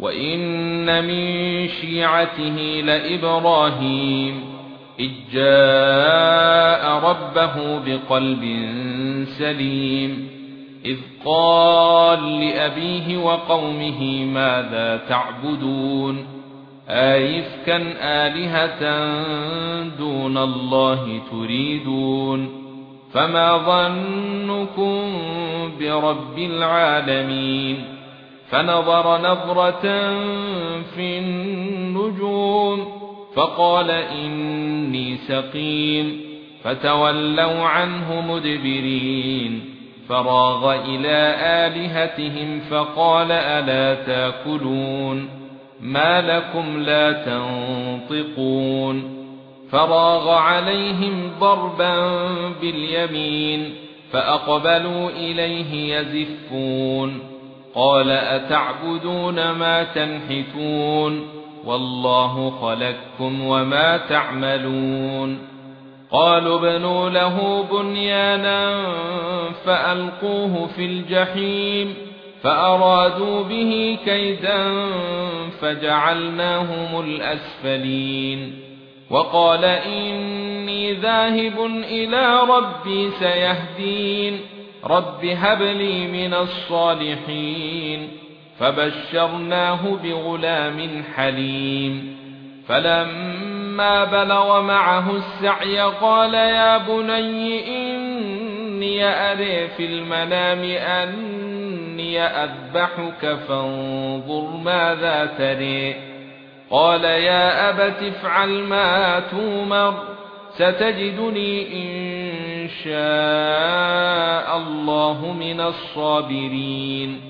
وإن من شيعته لإبراهيم إذ جاء ربه بقلب سليم إذ قال لأبيه وقومه ماذا تعبدون آيفكا آلهة دون الله تريدون فما ظنكم برب العالمين فنظر نظرة في النجوم فقال إني سقيم. فتولوا عنه مدبرين فراغ إلى آلهتهم فقال ألا تاكلون؟ ما لكم لا تنطقون؟ فراغ عليهم ضربا باليمين فأقبلوا إليه يزفون. قال أتعبدون ما تنحتون والله خلقكم وما تعملون قالوا ابنوا له بنيانا فألقوه في الجحيم فأرادوا به كيدا فجعلناهم الأسفلين وقال إني ذاهب إلى ربي سيهدين رب هب لي من الصالحين فبشرناه بغلام حليم فلما بلغ معه السعي قال يا بني إني أري في المنام أني أذبحك فانظر ماذا تري قال يا أبت افعل ما تومر ستجدني إن شاء الله من الصابرين.